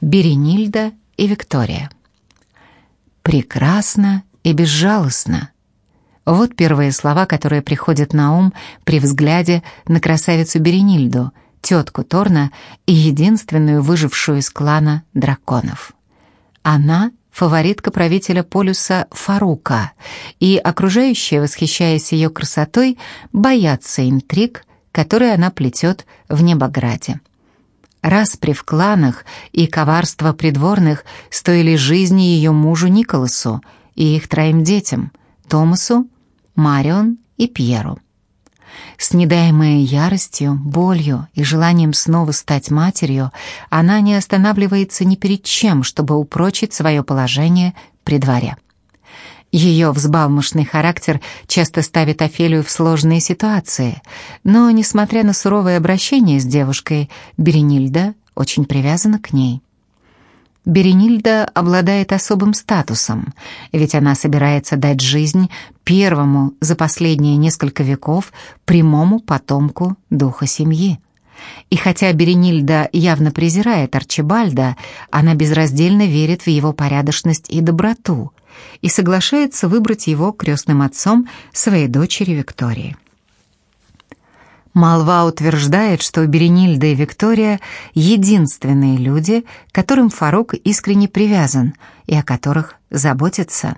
Беренильда и Виктория. Прекрасно и безжалостно. Вот первые слова, которые приходят на ум при взгляде на красавицу Беренильду, тетку Торна и единственную выжившую из клана драконов. Она — фаворитка правителя полюса Фарука, и окружающие, восхищаясь ее красотой, боятся интриг, которые она плетет в Небограде. Распри в кланах и коварство придворных стоили жизни ее мужу Николасу и их троим детям — Томасу, Марион и Пьеру. С недаемой яростью, болью и желанием снова стать матерью, она не останавливается ни перед чем, чтобы упрочить свое положение при дворе. Ее взбалмошный характер часто ставит Офелию в сложные ситуации, но, несмотря на суровое обращение с девушкой, Беренильда очень привязана к ней. Беренильда обладает особым статусом, ведь она собирается дать жизнь первому за последние несколько веков прямому потомку духа семьи. И хотя Беренильда явно презирает Арчибальда, она безраздельно верит в его порядочность и доброту и соглашается выбрать его крестным отцом своей дочери Виктории. Молва утверждает, что Беренильда и Виктория — единственные люди, которым Фарук искренне привязан и о которых заботится.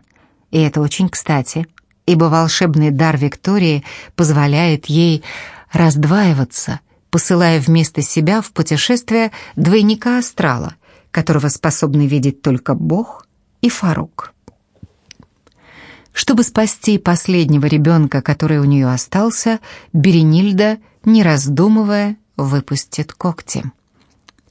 И это очень кстати, ибо волшебный дар Виктории позволяет ей раздваиваться — посылая вместо себя в путешествие двойника астрала, которого способны видеть только Бог и Фарук. Чтобы спасти последнего ребенка, который у нее остался, Беренильда, не раздумывая, выпустит когти.